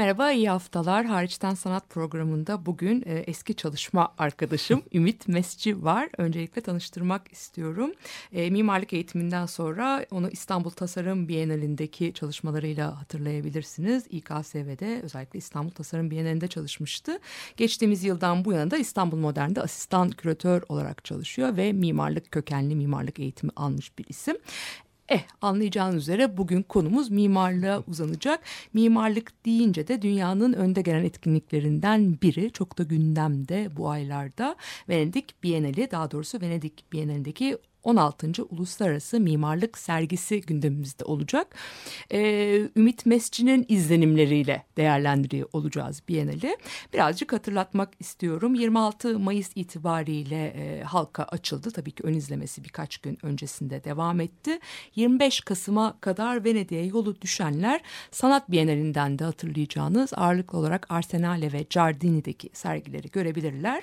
Merhaba, iyi haftalar. Hariçten Sanat programında bugün e, eski çalışma arkadaşım Ümit Mesci var. Öncelikle tanıştırmak istiyorum. E, mimarlık eğitiminden sonra onu İstanbul Tasarım Bienalindeki çalışmalarıyla hatırlayabilirsiniz. İKSV'de özellikle İstanbul Tasarım Bienalinde çalışmıştı. Geçtiğimiz yıldan bu yana da İstanbul Modern'de asistan küratör olarak çalışıyor ve mimarlık kökenli mimarlık eğitimi almış bir isim. Eh anlayacağınız üzere bugün konumuz mimarlığa uzanacak. Mimarlık deyince de dünyanın önde gelen etkinliklerinden biri çok da gündemde bu aylarda. Venedik Bienali daha doğrusu Venedik Bienalindeki 16. Uluslararası Mimarlık Sergisi gündemimizde olacak. Ee, Ümit Mesci'nin izlenimleriyle değerlendiriyor olacağız Bienali. Birazcık hatırlatmak istiyorum. 26 Mayıs itibariyle e, halka açıldı. Tabii ki ön izlemesi birkaç gün öncesinde devam etti. 25 Kasım'a kadar Venedik'e yolu düşenler Sanat Bienalinden de hatırlayacağınız ağırlıklı olarak Arsenale ve Giardini'deki sergileri görebilirler.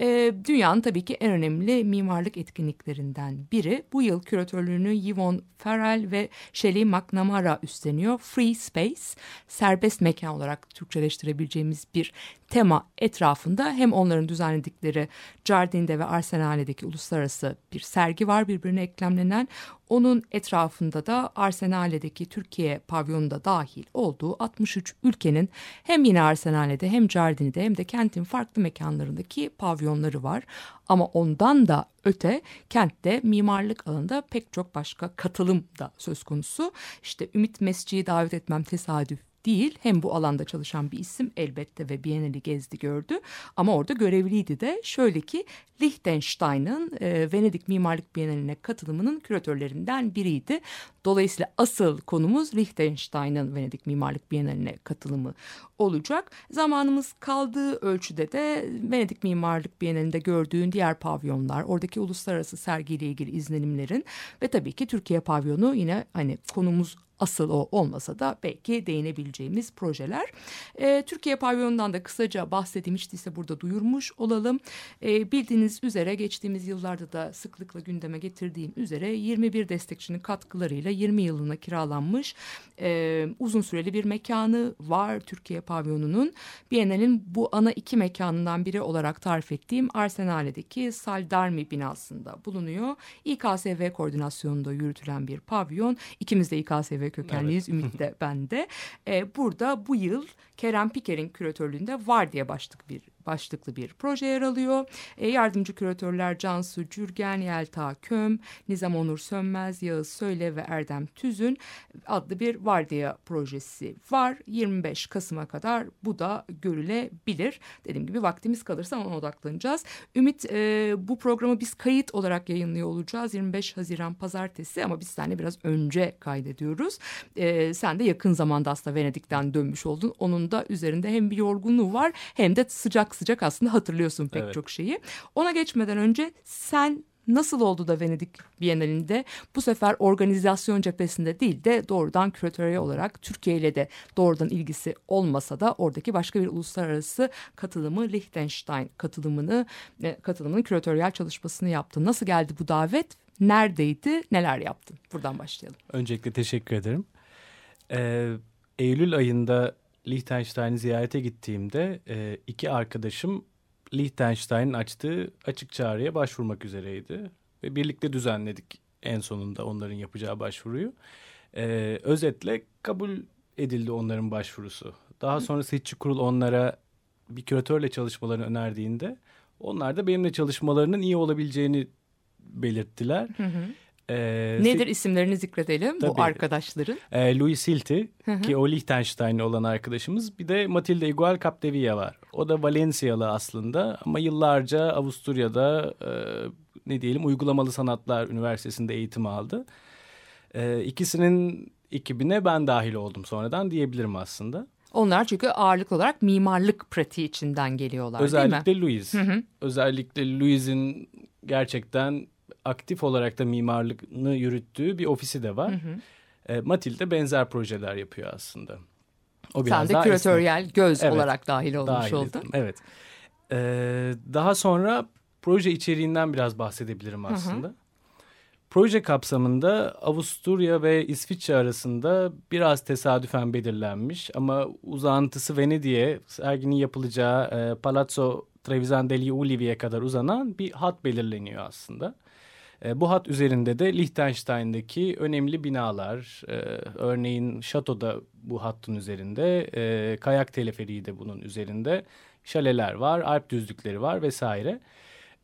Ee, dünyanın tabii ki en önemli mimarlık etkinliklerinden biri. Bu yıl küratörlüğünü Yvonne Farrell ve Shelley McNamara üstleniyor. Free Space, serbest mekan olarak Türkçeleştirebileceğimiz bir tema etrafında hem onların düzenledikleri Jardin'de ve Arsenale'deki uluslararası bir sergi var birbirine eklemlenen. Onun etrafında da Arsenale'deki Türkiye pavyonunda dahil olduğu 63 ülkenin hem yine Arsenale'de hem Jardin'de hem de kentin farklı mekanlarındaki pavyonları var. Ama ondan da öte kentte mimarlık alanında pek çok başka katılım da söz konusu. İşte Ümit Mesci'yi davet etmem tesadüf değil. Hem bu alanda çalışan bir isim elbette ve Biennale'i gezdi gördü. Ama orada görevliydi de şöyle ki Liechtenstein'ın e, Venedik Mimarlık Bienali'ne katılımının küratörlerinden biriydi. Dolayısıyla asıl konumuz Liechtenstein'ın Venedik Mimarlık Bienali'ne katılımı olacak. Zamanımız kaldığı ölçüde de Venedik Mimarlık Bienali'nde gördüğün diğer pavyonlar, oradaki uluslararası sergiyle ilgili izlenimlerin ve tabii ki Türkiye pavyonu yine hani konumuz asıl o olmasa da belki değinebileceğimiz projeler. E, Türkiye pavyonundan da kısaca bahsedeyim hiç değilse burada duyurmuş olalım. E, bildiğiniz üzere geçtiğimiz yıllarda da sıklıkla gündeme getirdiğim üzere 21 destekçinin katkılarıyla 20 yılına kiralanmış e, uzun süreli bir mekanı var Türkiye pavyonunun. Biennale'nin bu ana iki mekanından biri olarak tarif ettiğim Arsenale'deki Saldarmi binasında bulunuyor. İKSV koordinasyonunda yürütülen bir pavyon. İkimiz de İKSV kökenliyiz. Evet. Ümit de ben de. Ee, burada bu yıl Kerem Piker'in küratörlüğünde var diye başlık bir başlıklı bir proje yer alıyor. E, yardımcı küratörler Cansu Cürgen, Yelta Köm, Nizam Onur Sönmez, Yağız Söyle ve Erdem Tüzün adlı bir Vardiya projesi var. 25 Kasım'a kadar bu da görülebilir. Dediğim gibi vaktimiz kalırsa ona odaklanacağız. Ümit e, bu programı biz kayıt olarak yayınlıyor olacağız. 25 Haziran Pazartesi ama biz seninle biraz önce kaydediyoruz. E, sen de yakın zamanda aslında Venedik'ten dönmüş oldun. Onun da üzerinde hem bir yorgunluğu var hem de sıcak sıcak aslında hatırlıyorsun pek evet. çok şeyi. Ona geçmeden önce sen nasıl oldu da Venedik Bienalinde bu sefer organizasyon cephesinde değil de doğrudan küratörel olarak Türkiye ile de doğrudan ilgisi olmasa da oradaki başka bir uluslararası katılımı Liechtenstein katılımını katılımının küratöryel çalışmasını yaptı. Nasıl geldi bu davet? Neredeydi? Neler yaptın? Buradan başlayalım. Öncelikle teşekkür ederim. Ee, Eylül ayında Liechtenstein'i ziyarete gittiğimde e, iki arkadaşım Liechtenstein'in açtığı açık çağrıya başvurmak üzereydi. Ve birlikte düzenledik en sonunda onların yapacağı başvuruyu. E, özetle kabul edildi onların başvurusu. Daha sonra seçici kurul onlara bir küratörle çalışmalarını önerdiğinde onlar da benimle çalışmalarının iyi olabileceğini belirttiler. Hı hı. Ee, Nedir isimlerini zikredelim bu Tabii. arkadaşların? E, Louis Hilti ki o Liechtenstein'li olan arkadaşımız. Bir de Matilde Igual Capdevilla var. O da Valencialı aslında ama yıllarca Avusturya'da e, ne diyelim uygulamalı sanatlar üniversitesinde eğitim aldı. E, ikisinin ekibine ben dahil oldum sonradan diyebilirim aslında. Onlar çünkü ağırlık olarak mimarlık pratiği içinden geliyorlar değil mi? Özellikle Louis. Özellikle Louis'in gerçekten aktif olarak da mimarlığını yürüttüğü bir ofisi de var. E, Matilde benzer projeler yapıyor aslında. O Sen de daha küratöryel göz Evet. olarak dahil olmuş dahil oldun. ettim. Evet. Ee, daha sonra proje içeriğinden biraz bahsedebilirim aslında. Proje kapsamında Avusturya ve İsviçre arasında biraz tesadüfen belirlenmiş ama uzantısı Venedik'e serginin yapılacağı e, Palazzo Trevisan degli Ulivi'ye kadar uzanan bir hat belirleniyor aslında. E, bu hat üzerinde de Liechtenstein'daki önemli binalar, e, örneğin şatoda bu hattın üzerinde, e, kayak teleferiği de bunun üzerinde, şaleler var, Alp düzlükleri var vesaire.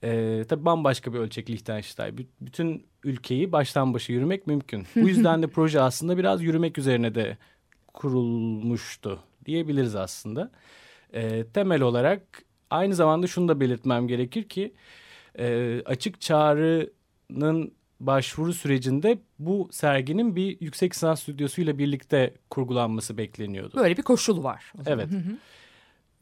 E, tabii bambaşka bir ölçek Liechtenstein. Bü- bütün ülkeyi baştan başa yürümek mümkün. Bu yüzden de proje aslında biraz yürümek üzerine de kurulmuştu diyebiliriz aslında. E, temel olarak aynı zamanda şunu da belirtmem gerekir ki e, açık çağrının başvuru sürecinde bu serginin bir yüksek lisans stüdyosuyla birlikte kurgulanması bekleniyordu. Böyle bir koşul var. Evet.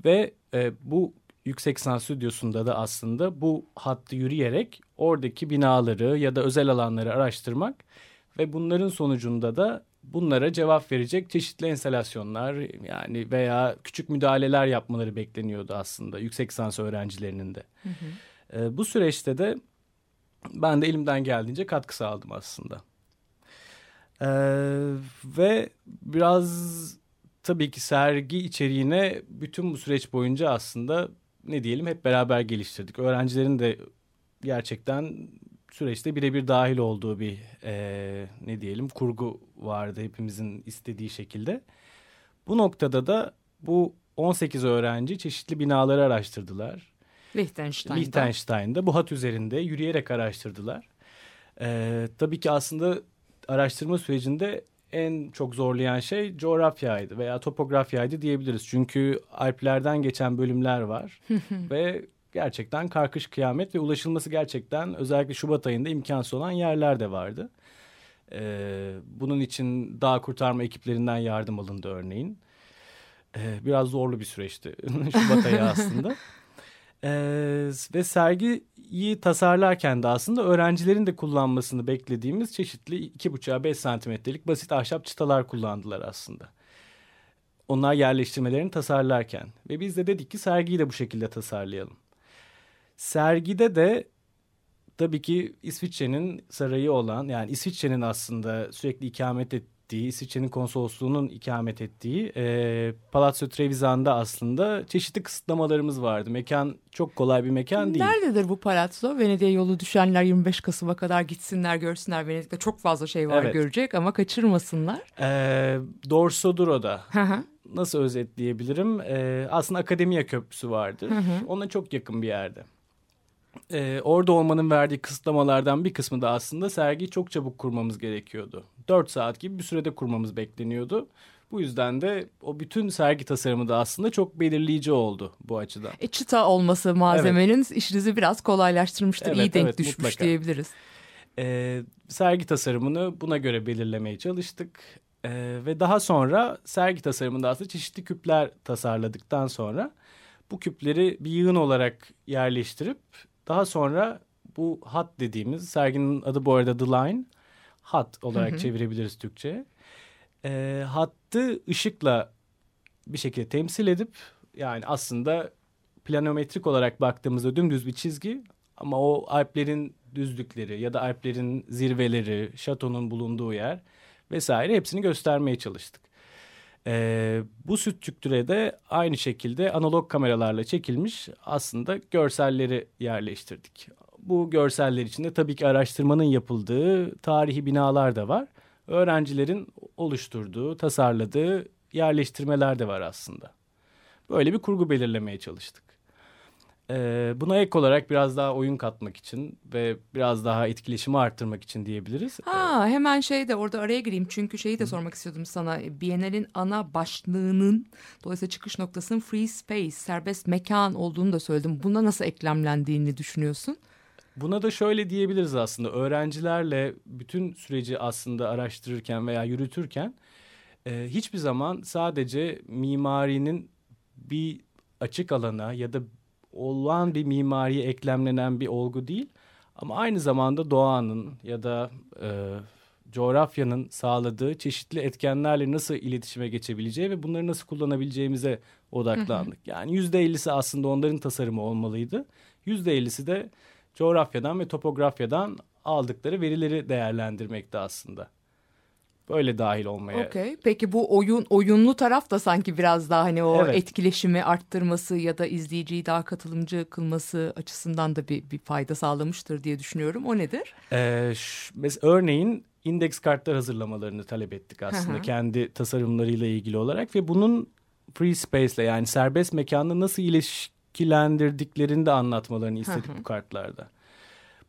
Ve e, bu yüksek lisans stüdyosunda da aslında bu hattı yürüyerek oradaki binaları ya da özel alanları araştırmak ve bunların sonucunda da bunlara cevap verecek çeşitli enstalasyonlar yani veya küçük müdahaleler yapmaları bekleniyordu aslında yüksek lisans öğrencilerinin de. E, bu süreçte de ben de elimden geldiğince katkı sağladım aslında. E, ve biraz tabii ki sergi içeriğine bütün bu süreç boyunca aslında ne diyelim hep beraber geliştirdik. Öğrencilerin de gerçekten süreçte birebir dahil olduğu bir eee, ne diyelim kurgu vardı hepimizin istediği şekilde. Bu noktada da bu 18 öğrenci çeşitli binaları araştırdılar. Liechtenstein'da. Liechtenstein'da bu hat üzerinde yürüyerek araştırdılar. Ee, tabii ki aslında araştırma sürecinde en çok zorlayan şey coğrafyaydı veya topografyaydı diyebiliriz. Çünkü Alplerden geçen bölümler var ve gerçekten karkış kıyamet ve ulaşılması gerçekten özellikle Şubat ayında imkansız olan yerler de vardı. Ee, bunun için dağ kurtarma ekiplerinden yardım alındı örneğin. Ee, biraz zorlu bir süreçti Şubat ayı aslında. Ee, ve sergiyi tasarlarken de aslında öğrencilerin de kullanmasını beklediğimiz çeşitli 2,5'a 5 santimetrelik basit ahşap çıtalar kullandılar aslında. Onlar yerleştirmelerini tasarlarken. Ve biz de dedik ki sergiyi de bu şekilde tasarlayalım. Sergide de tabii ki İsviçre'nin sarayı olan yani İsviçre'nin aslında sürekli ikamet ettiği, İsviçre'nin konsolosluğunun ikamet ettiği e, Palazzo Trevisan'da aslında çeşitli kısıtlamalarımız vardı. Mekan çok kolay bir mekan değil. Nerededir bu palazzo? Venedik'e yolu düşenler 25 Kasım'a kadar gitsinler görsünler. Venedik'te çok fazla şey var Evet. görecek ama kaçırmasınlar. E, Dorso Duro'da Hı hı. nasıl özetleyebilirim? E, aslında Akademiya Köprüsü vardır. Ona çok yakın bir yerde. E, orada olmanın verdiği kısıtlamalardan bir kısmı da aslında sergiyi çok çabuk kurmamız gerekiyordu. 4 saat gibi bir sürede kurmamız bekleniyordu. Bu yüzden de o bütün sergi tasarımı da aslında çok belirleyici oldu bu açıdan. E, çıta olması malzemenin işinizi biraz kolaylaştırmıştır. Evet, İyi denk evet, düşmüş mutlaka. diyebiliriz. Ee, sergi tasarımını buna göre belirlemeye çalıştık. Ee, ve daha sonra sergi tasarımında aslında çeşitli küpler tasarladıktan sonra bu küpleri bir yığın olarak yerleştirip daha sonra bu hat dediğimiz serginin adı bu arada The Line hat olarak çevirebiliriz Türkçe'ye. Ee, hattı ışıkla bir şekilde temsil edip yani aslında planometrik olarak baktığımızda dümdüz bir çizgi ama o Alplerin düzlükleri ya da Alplerin zirveleri, şatonun bulunduğu yer vesaire hepsini göstermeye çalıştık. Ee, bu sütçüktüre de aynı şekilde analog kameralarla çekilmiş aslında görselleri yerleştirdik. Bu görseller içinde tabii ki araştırmanın yapıldığı tarihi binalar da var. Öğrencilerin oluşturduğu, tasarladığı yerleştirmeler de var aslında. Böyle bir kurgu belirlemeye çalıştık. Ee, buna ek olarak biraz daha oyun katmak için ve biraz daha etkileşimi arttırmak için diyebiliriz. Ha hemen şey de orada araya gireyim çünkü şeyi de sormak istiyordum sana. Biennale'in ana başlığının dolayısıyla çıkış noktasının free space, serbest mekan olduğunu da söyledim. Buna nasıl eklemlendiğini düşünüyorsun? Buna da şöyle diyebiliriz aslında. Öğrencilerle bütün süreci aslında araştırırken veya yürütürken e, hiçbir zaman sadece mimarinin bir açık alana ya da olan bir mimariye eklemlenen bir olgu değil. Ama aynı zamanda doğanın ya da e, coğrafyanın sağladığı çeşitli etkenlerle nasıl iletişime geçebileceği ve bunları nasıl kullanabileceğimize odaklandık. Yani yüzde ellisi aslında onların tasarımı olmalıydı. Yüzde ellisi de coğrafyadan ve topografyadan aldıkları verileri değerlendirmekte aslında. Böyle dahil olmaya. Okey. Peki bu oyun oyunlu taraf da sanki biraz daha hani o Evet. etkileşimi arttırması ya da izleyiciyi daha katılımcı kılması açısından da bir, bir fayda sağlamıştır diye düşünüyorum. O nedir? Ee, ş- mes- örneğin indeks kartlar hazırlamalarını talep ettik aslında Hı hı. kendi tasarımlarıyla ilgili olarak ve bunun free space ile yani serbest mekanla nasıl ilişkilendirdiklerini de anlatmalarını istedik hı. bu kartlarda.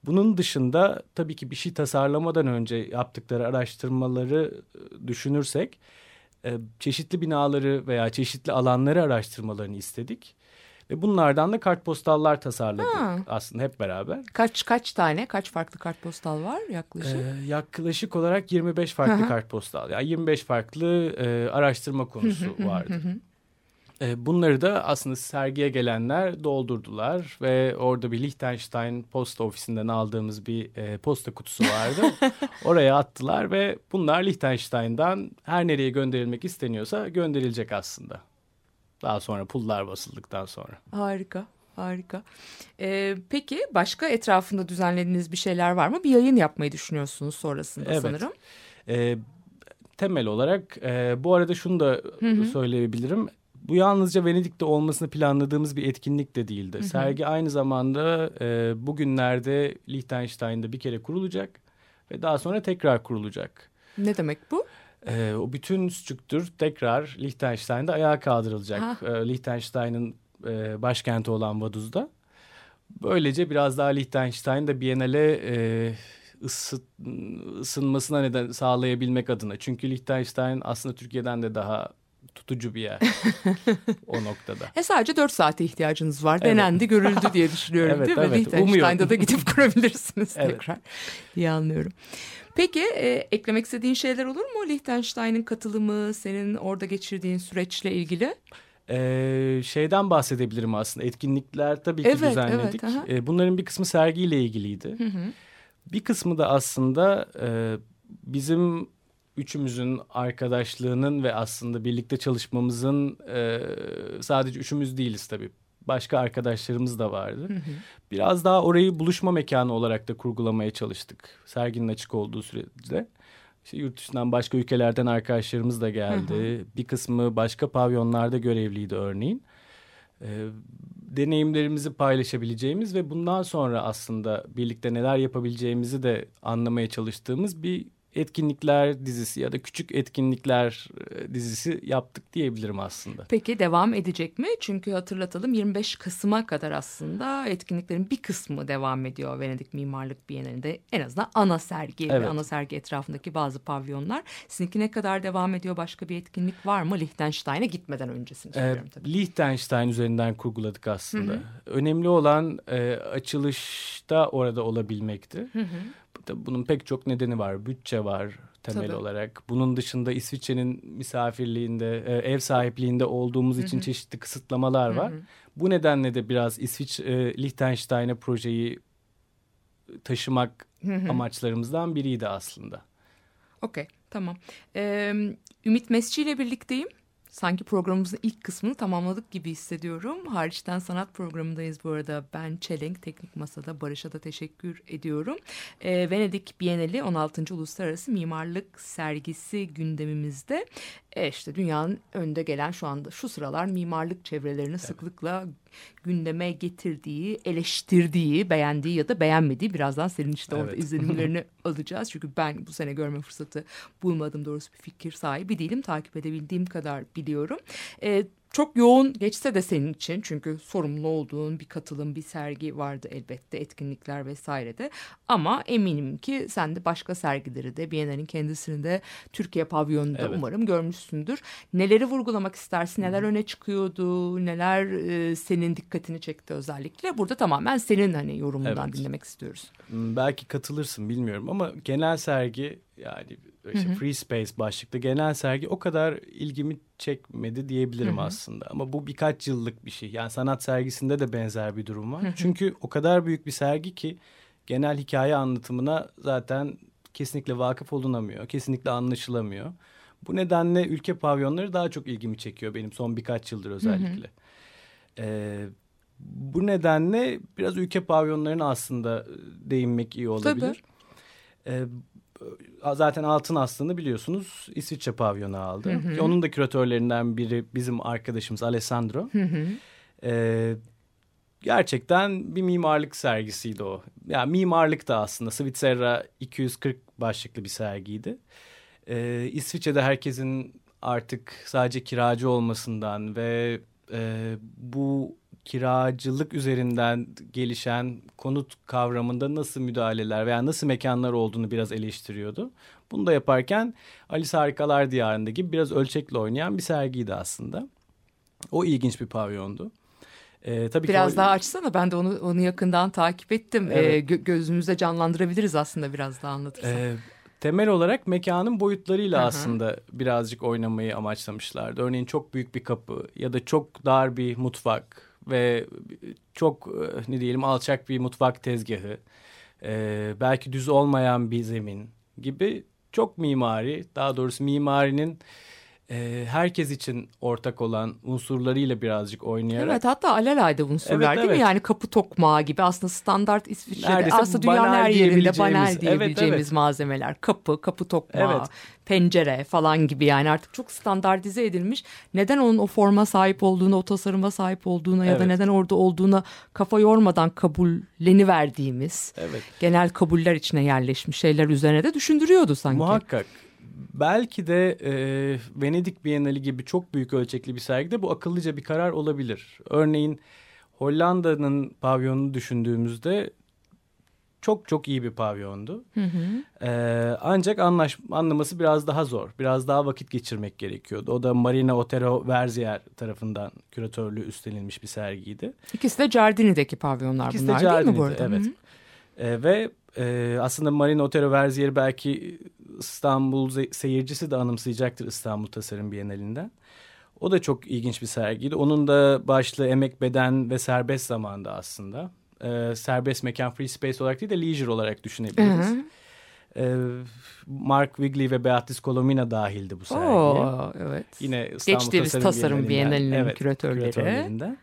Bunun dışında tabii ki bir şey tasarlamadan önce yaptıkları araştırmaları e, düşünürsek e, çeşitli binaları veya çeşitli alanları araştırmalarını istedik. Ve bunlardan da kartpostallar tasarladık Ha. aslında hep beraber. Kaç kaç tane, kaç farklı kartpostal var yaklaşık? Ee, yaklaşık olarak 25 farklı Hı hı. kartpostal. Yani 25 farklı e, araştırma konusu vardı. Hı hı. E, bunları da aslında sergiye gelenler doldurdular ve orada bir Liechtenstein posta ofisinden aldığımız bir e, posta kutusu vardı. Oraya attılar ve bunlar Liechtenstein'dan her nereye gönderilmek isteniyorsa gönderilecek aslında. Daha sonra pullar basıldıktan sonra. Harika, harika. Ee, peki başka etrafında düzenlediğiniz bir şeyler var mı? Bir yayın yapmayı düşünüyorsunuz sonrasında Evet. sanırım. E, temel olarak e, bu arada şunu da söyleyebilirim. Bu yalnızca Venedik'te olmasını planladığımız bir etkinlik de değildi. Sergi aynı zamanda e, bugünlerde Liechtenstein'da bir kere kurulacak ve daha sonra tekrar kurulacak. Ne demek bu? E, o bütün strüktür tekrar Liechtenstein'da ayağa kaldırılacak. Ha. E, Liechtenstein'ın e, başkenti olan Vaduz'da. Böylece biraz daha Liechtenstein'da Biennale e, ısıt, ısınmasına neden sağlayabilmek adına. Çünkü Liechtenstein aslında Türkiye'den de daha tutucu bir yer o noktada. E sadece 4 saate ihtiyacınız var. Evet. Denendi, görüldü diye düşünüyorum Evet, değil mi? evet. Liechtenstein'da da gidip kurabilirsiniz Evet. tekrar diye anlıyorum. Peki e, eklemek istediğin şeyler olur mu? Liechtenstein'in katılımı, senin orada geçirdiğin süreçle ilgili. Ee, şeyden bahsedebilirim aslında. Etkinlikler tabii ki Evet, düzenledik. evet, aha. Ee, bunların bir kısmı sergiyle ilgiliydi. Bir kısmı da aslında e, bizim üçümüzün arkadaşlığının ve aslında birlikte çalışmamızın e, sadece üçümüz değiliz tabii. Başka arkadaşlarımız da vardı. Biraz daha orayı buluşma mekanı olarak da kurgulamaya çalıştık. Serginin açık olduğu sürede. İşte yurt dışından başka ülkelerden arkadaşlarımız da geldi. Bir kısmı başka pavyonlarda görevliydi örneğin. Ee, deneyimlerimizi paylaşabileceğimiz ve bundan sonra aslında birlikte neler yapabileceğimizi de anlamaya çalıştığımız bir etkinlikler dizisi ya da küçük etkinlikler e, dizisi yaptık diyebilirim aslında. Peki devam edecek mi? Çünkü hatırlatalım 25 Kasım'a kadar aslında etkinliklerin bir kısmı devam ediyor Venedik Mimarlık Bienalinde. En azından ana sergi ve Evet. ana sergi etrafındaki bazı pavyonlar. Sizinki ne kadar devam ediyor? Başka bir etkinlik var mı? Liechtenstein'e gitmeden öncesini Ee, soruyorum tabii. Liechtenstein üzerinden kurguladık aslında. Önemli olan e, açılışta orada olabilmekti. Tabii Bunun pek çok nedeni var. Bütçe var temel Tabii. olarak. Bunun dışında İsviçre'nin misafirliğinde, e, ev sahipliğinde olduğumuz için çeşitli kısıtlamalar var. Bu nedenle de biraz İsviçre, e, Liechtenstein'e projeyi taşımak amaçlarımızdan biriydi aslında. Okey tamam. Ee, Ümit Mesci ile birlikteyim. Sanki programımızın ilk kısmını tamamladık gibi hissediyorum. Hariçten sanat programındayız bu arada. Ben Çelenk Teknik Masa'da Barış'a da teşekkür ediyorum. Ee, Venedik Bienali 16. Uluslararası Mimarlık Sergisi gündemimizde. E işte dünyanın önde gelen şu anda şu sıralar mimarlık çevrelerini sıklıkla gündeme getirdiği, eleştirdiği, beğendiği ya da beğenmediği birazdan senin işte orada Evet. izlenimlerini alacağız. Çünkü ben bu sene görme fırsatı bulmadım doğrusu bir fikir sahibi değilim. Takip edebildiğim kadar biliyorum. Ee, çok yoğun geçse de senin için çünkü sorumlu olduğun bir katılım, bir sergi vardı elbette etkinlikler vesaire de. Ama eminim ki sen de başka sergileri de Biennale'nin kendisini de Türkiye pavyonunda Evet. umarım görmüşsündür. Neleri vurgulamak istersin? Neler öne çıkıyordu? Neler e, senin dikkatini çekti özellikle? Burada tamamen senin hani yorumundan Evet. dinlemek istiyoruz. Belki katılırsın bilmiyorum ama genel sergi yani işte Free Space başlıklı genel sergi o kadar ilgimi çekmedi diyebilirim aslında. Ama bu birkaç yıllık bir şey. Yani sanat sergisinde de benzer bir durum var. Çünkü o kadar büyük bir sergi ki genel hikaye anlatımına zaten kesinlikle vakıf olunamıyor. Kesinlikle anlaşılamıyor. Bu nedenle ülke pavyonları daha çok ilgimi çekiyor benim son birkaç yıldır özellikle. Ee, bu nedenle biraz ülke pavyonlarına aslında e, değinmek iyi olabilir. Ee, zaten Altın Aslan'ı biliyorsunuz İsviçre pavyonu aldı. Ki Onun da küratörlerinden biri bizim arkadaşımız Alessandro. Ee, gerçekten bir mimarlık sergisiydi o. Yani mimarlık da aslında Svizzera 240 başlıklı bir sergiydi. Ee, İsviçre'de herkesin artık sadece kiracı olmasından ve e, bu kiracılık üzerinden gelişen konut kavramında nasıl müdahaleler veya nasıl mekanlar olduğunu biraz eleştiriyordu. Bunu da yaparken Alice Harikalar Diyarı'nda gibi biraz ölçekle oynayan bir sergiydi aslında. O ilginç bir pavyondu. Ee, tabii Biraz ki o- daha açsana ben de onu onu yakından takip ettim. Evet. Ee, gö- gözümüzde canlandırabiliriz aslında biraz daha anlatırsan. Ee, temel olarak mekanın boyutlarıyla Hı hı. aslında birazcık oynamayı amaçlamışlardı. Örneğin çok büyük bir kapı ya da çok dar bir mutfak ve çok e, ne diyelim alçak bir mutfak tezgahı. Ee, belki düz olmayan bir zemin gibi çok mimari daha doğrusu mimarinin e, herkes için ortak olan unsurlarıyla birazcık oynayarak Evet hatta alelade unsurlar Evet, değil mi? evet. Yani kapı tokmağı gibi aslında standart İsviçre'de Neredeyse aslında dünyanın her yerinde banal Evet, diyebileceğimiz evet. malzemeler. Kapı, kapı tokmağı, Evet. pencere falan gibi yani artık çok standartize edilmiş. Neden onun o forma sahip olduğuna, o tasarıma sahip olduğuna ya da Evet. neden orada olduğuna kafa yormadan kabulleni verdiğimiz evet genel kabuller içine yerleşmiş şeyler üzerine de düşündürüyordu sanki. Muhakkak. Belki de e, Venedik Bienali gibi çok büyük ölçekli bir sergide bu akıllıca bir karar olabilir. Örneğin Hollanda'nın pavyonunu düşündüğümüzde çok çok iyi bir pavyondu. E, ancak anlaş, anlaması biraz daha zor. Biraz daha vakit geçirmek gerekiyordu. O da Marina Otero Verzier tarafından küratörlüğü üstlenilmiş bir sergiydi. İkisi de Giardini'deki pavyonlar İkisi de bunlar değil mi bu arada? Evet. E, ve e, aslında Marina Otero Verzier'i belki İstanbul seyircisi de anımsayacaktır İstanbul Tasarım Bienalinden. O da çok ilginç bir sergiydi. Onun da başlığı emek, beden ve serbest zamanda aslında. E, serbest mekan, free space olarak değil de leisure olarak Hı düşünebiliriz. hı. E, Mark Wigley ve Beatrice Colomina dahildi bu sergiye. Oo, evet. Yine İstanbul Geçtiğimiz Tasarım Bienalinin evet, küratörleri. küratörlerinden.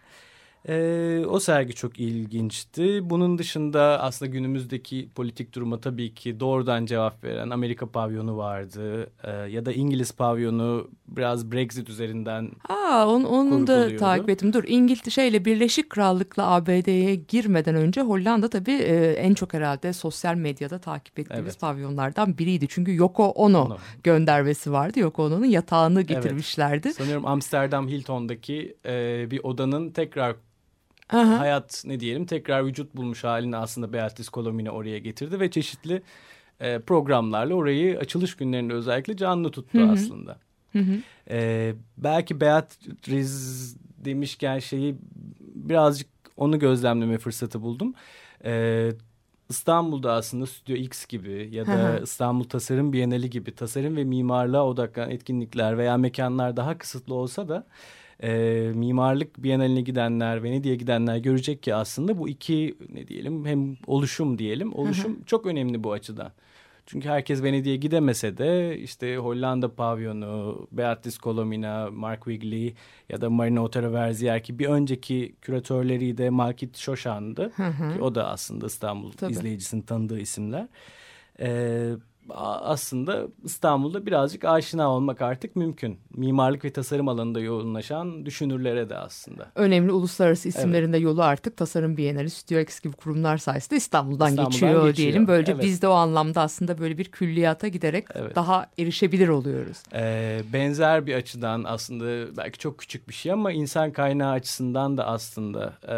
Ee, o sergi çok ilginçti. Bunun dışında aslında günümüzdeki politik duruma tabii ki doğrudan cevap veren Amerika pavyonu vardı. Ee, ya da İngiliz pavyonu biraz Brexit üzerinden Aa, on, onun da takip ettim. Dur İngiltere şeyle Birleşik Krallık'la ABD'ye girmeden önce Hollanda tabii e, en çok herhalde sosyal medyada takip ettiğimiz Evet. pavyonlardan biriydi. Çünkü Yoko Ono, Ono. göndermesi vardı. Yoko Ono'nun yatağını getirmişlerdi. sanıyorum Amsterdam Hilton'daki e, bir odanın tekrar Aha. hayat ne diyelim tekrar vücut bulmuş halini aslında Beatrice Colomine oraya getirdi ve çeşitli e, programlarla orayı açılış günlerinde özellikle canlı tuttu Hı hı. aslında. Hı hı. E, belki Beatrice demişken şeyi birazcık onu gözlemleme fırsatı buldum. E, İstanbul'da aslında Stüdyo X gibi ya Hı da hı. İstanbul Tasarım Bienali gibi tasarım ve mimarlığa odaklanan etkinlikler veya mekanlar daha kısıtlı olsa da e, mimarlık Bienali'ne gidenler, Venedik'e gidenler görecek ki aslında bu iki ne diyelim hem oluşum diyelim. Oluşum çok önemli bu açıdan. Çünkü herkes Venedik'e gidemese de işte Hollanda pavyonu, Beatrice Colomina, Mark Wigley ya da Marina Otero Verzier ki bir önceki küratörleri de Malkit Şoşan'dı. Hı hı. Ki o da aslında İstanbul Tabii. izleyicisinin tanıdığı isimler. Ee, aslında İstanbul'da birazcık aşina olmak artık mümkün. Mimarlık ve tasarım alanında yoğunlaşan düşünürlere de aslında. Önemli uluslararası isimlerin de yolu artık Tasarım Bienali, Stüdyo X gibi kurumlar sayesinde İstanbul'dan, İstanbul'dan geçiyor, geçiyor, diyelim. Böylece evet. biz de o anlamda aslında böyle bir külliyata giderek Evet. daha erişebilir oluyoruz. Ee, benzer bir açıdan aslında belki çok küçük bir şey ama insan kaynağı açısından da aslında e,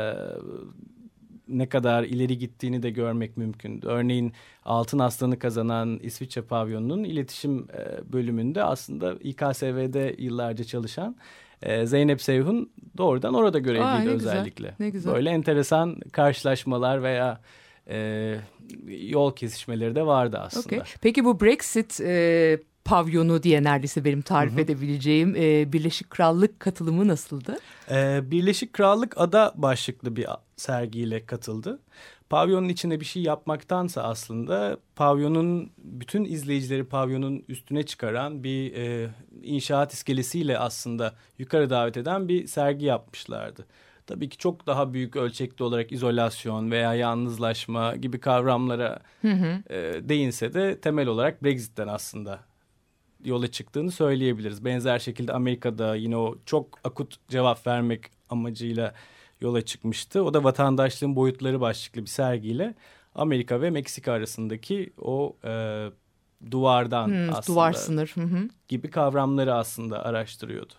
ne kadar ileri gittiğini de görmek mümkün. Örneğin Altın Aslan'ı kazanan İsviçre Pavyonu'nun iletişim e, bölümünde aslında İKSV'de yıllarca çalışan e, Zeynep Seyhun doğrudan orada görevliydi Aa, ne güzel, özellikle. ne güzel. Böyle enteresan karşılaşmalar veya e, yol kesişmeleri de vardı aslında. Okey. Peki bu Brexit e, pavyonu diye neredeyse benim tarif edebileceğim e, Birleşik Krallık katılımı nasıldı? Ee, Birleşik Krallık ada başlıklı bir sergiyle katıldı. Pavyonun içinde bir şey yapmaktansa aslında pavyonun bütün izleyicileri pavyonun üstüne çıkaran bir e, inşaat iskelesiyle aslında yukarı davet eden bir sergi yapmışlardı. Tabii ki çok daha büyük ölçekli olarak izolasyon veya yalnızlaşma gibi kavramlara e, değinse de temel olarak Brexit'ten aslında yola çıktığını söyleyebiliriz. Benzer şekilde Amerika'da yine o çok akut cevap vermek amacıyla yola çıkmıştı. O da vatandaşlığın boyutları başlıklı bir sergiyle Amerika ve Meksika arasındaki o e, duvardan Hmm, aslında duvar sınır. Hı hı. gibi kavramları aslında araştırıyordu.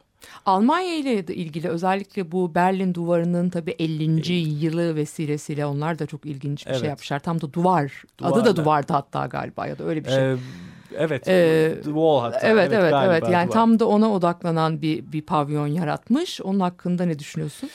Almanya ile de ilgili özellikle bu Berlin Duvarı'nın tabii 50. yılı vesilesiyle onlar da çok ilginç bir Evet. şey yapmışlar. Tam da duvar. Adı Duvarlar. da duvardı hatta galiba ya da öyle bir şey. Ee, evet, Ee, The Wall hatta. evet evet galiba evet. Yani duvar. tam da ona odaklanan bir bir pavyon yaratmış. Onun hakkında ne düşünüyorsun?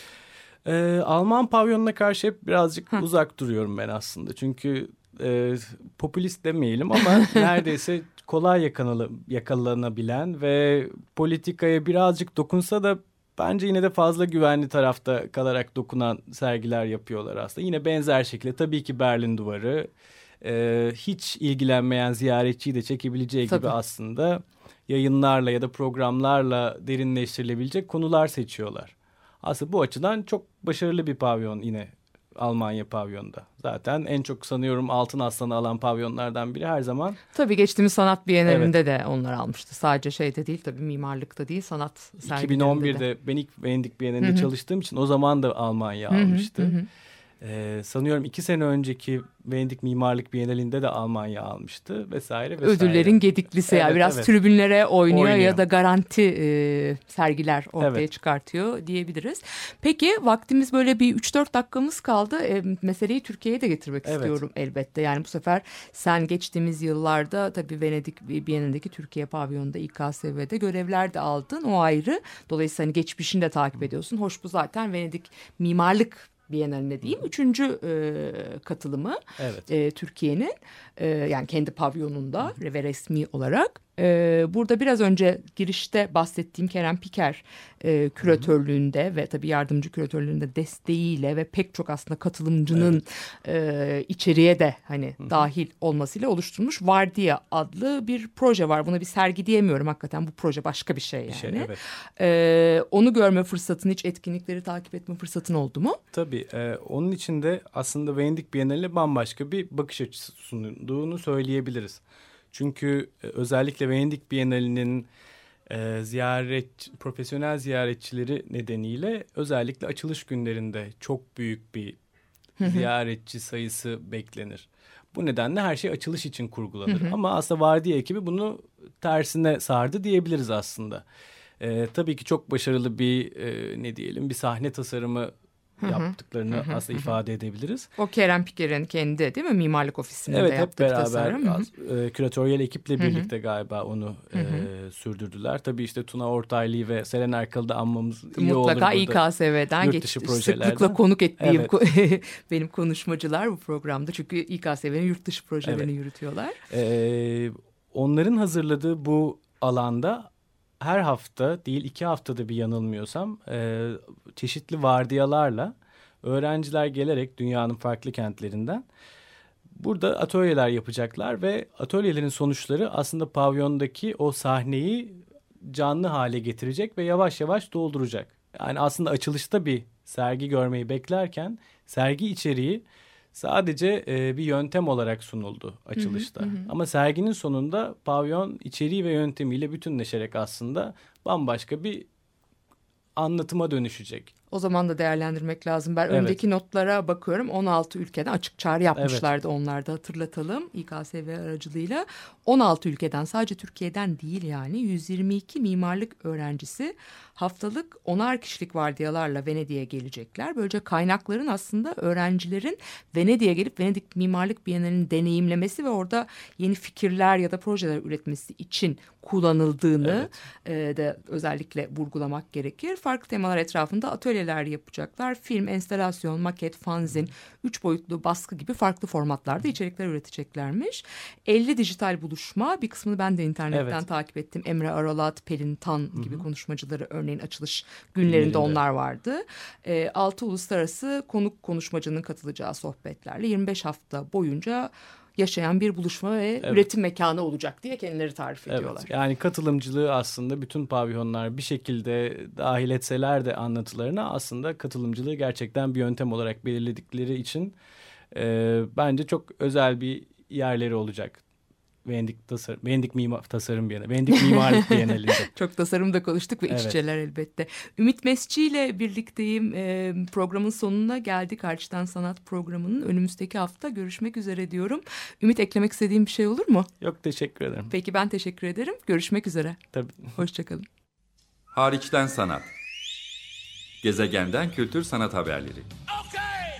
Ee, Alman pavyonuna karşı hep birazcık uzak duruyorum ben aslında. Çünkü e, popülist demeyelim ama neredeyse kolay yakalalı, yakalanabilen ve politikaya birazcık dokunsa da bence yine de fazla güvenli tarafta kalarak dokunan sergiler yapıyorlar aslında. Yine benzer şekilde tabii ki Berlin Duvarı e, hiç ilgilenmeyen ziyaretçiyi de çekebileceği Tabii. gibi aslında yayınlarla ya da programlarla derinleştirilebilecek konular seçiyorlar. Aslında bu açıdan çok başarılı bir pavyon yine Almanya pavyonda. Zaten en çok sanıyorum altın aslanı alan pavyonlardan biri her zaman. Tabii geçtiğimiz sanat bienalinde de onlar almıştı. Sadece şeyde değil tabii mimarlıkta değil sanat sergilerinde de. 2011'de ben ilk Venedik Bienalinde çalıştığım için o zaman da Almanya almıştı. Ee, sanıyorum iki sene önceki Venedik Mimarlık Bienalinde de Almanya almıştı vesaire vesaire. Ödüllerin gediklisi Evet, biraz evet. tribünlere oynuyor, ya Oynuyor. da garanti e, sergiler ortaya Evet. çıkartıyor diyebiliriz. Peki vaktimiz böyle bir 3-4 dakikamız kaldı. E, meseleyi Türkiye'ye de getirmek Evet. istiyorum elbette. Yani bu sefer sen geçtiğimiz yıllarda tabii Venedik Bienalindeki Türkiye pavyonunda İKSV'de görevler de aldın. O ayrı. Dolayısıyla hani geçmişini de takip ediyorsun. Hoş bu zaten Venedik mimarlık Bienalinde diyeyim. Üçüncü e, katılımı Evet. e, Türkiye'nin e, yani kendi pavyonunda ve resmi olarak. E, burada biraz önce girişte bahsettiğim Kerem Piker e, küratörlüğünde ve tabii yardımcı küratörlüğünde desteğiyle ve pek çok aslında katılımcının e, içeriye de hani dahil olmasıyla oluşturulmuş Vardiya adlı bir proje var. Buna bir sergi diyemiyorum hakikaten bu proje başka bir şey yani. Bir şey, evet. E, onu görme fırsatın hiç etkinlikleri takip etme fırsatın oldu mu? Tabii. e, onun için de aslında Venedik Bienali bambaşka bir bakış açısı sunduğunu söyleyebiliriz. Çünkü e, özellikle Venedik Bienali'nin e, ziyaret profesyonel ziyaretçileri nedeniyle özellikle açılış günlerinde çok büyük bir ziyaretçi sayısı beklenir. Bu nedenle her şey açılış için kurgulanır. Ama aslında Vardiya ekibi bunu tersine sardı diyebiliriz aslında. E, tabii ki çok başarılı bir e, ne diyelim bir sahne tasarımı yaptıklarını aslında ifade edebiliriz. O Kerem Piker'in kendi değil mi mimarlık ofisinde Evet hep yaptığı beraber tasarım. Hı. az- e, küratöryel ekiple birlikte galiba onu e, sürdürdüler. Tabii işte Tuna Ortaylı'yı ve Selen Erkal'ı da anmamız iyi olur Mutlaka. İKSV'den geç, sıklıkla konuk ettiğim Evet. benim konuşmacılar bu programda. Çünkü İKSV'nin yurt dışı projelerini Evet. yürütüyorlar. Ee, onların hazırladığı bu alanda her hafta değil iki haftada bir yanılmıyorsam e, çeşitli vardiyalarla öğrenciler gelerek dünyanın farklı kentlerinden burada atölyeler yapacaklar ve atölyelerin sonuçları aslında pavyondaki o sahneyi canlı hale getirecek ve yavaş yavaş dolduracak. Yani aslında açılışta bir sergi görmeyi beklerken sergi içeriği sadece e, bir yöntem olarak sunuldu açılışta. Ama serginin sonunda pavyon içeriği ve yöntemiyle bütünleşerek aslında bambaşka bir anlatıma dönüşecek. O zaman da değerlendirmek lazım. Ben Evet. öndeki notlara bakıyorum. 16 ülkeden açık çağrı yapmışlardı onlar da hatırlatalım. İKSV aracılığıyla. 16 ülkeden sadece Türkiye'den değil yani 122 mimarlık öğrencisi haftalık onar kişilik vardiyalarla Venedik'e gelecekler. Böylece kaynakların aslında öğrencilerin Venedik'e gelip Venedik Mimarlık Bienalini deneyimlemesi ve orada yeni fikirler ya da projeler üretmesi için kullanıldığını e, de özellikle vurgulamak gerekir. Farklı temalar etrafında atölyeler yapacaklar. Film, enstalasyon, maket, fanzin, üç boyutlu baskı gibi farklı formatlarda içerikler üreteceklermiş. 50 dijital buluşma bir kısmını ben de internetten Evet. takip ettim. Emre Aralat, Pelin Tan gibi konuşmacıları örneğin açılış günlerinde Günlerinde. onlar vardı. E, 6 uluslararası konuk konuşmacının katılacağı sohbetlerle 25 hafta boyunca yaşayan bir buluşma ve Evet. üretim mekanı olacak diye kendileri tarif Evet, ediyorlar. yani katılımcılığı aslında bütün pavyonlar bir şekilde dahil etseler de anlatılarına aslında katılımcılığı gerçekten bir yöntem olarak belirledikleri için e, bence çok özel bir yerleri olacak. Venedik tasarım, Venedik mimar tasarım Bienali, Venedik mimarlık Bienalinde. Çok tasarımda konuştuk ve Evet. iç içeler elbette. Ümit Mesci ile birlikteyim. Ee, programın sonuna geldik. Harçtan Sanat programının önümüzdeki hafta görüşmek üzere diyorum. Ümit eklemek istediğim bir şey olur mu? Yok teşekkür ederim. Peki ben teşekkür ederim. Görüşmek üzere. Tabii. Hoşçakalın. Hariçten sanat. Gezegenden kültür sanat haberleri. Okay,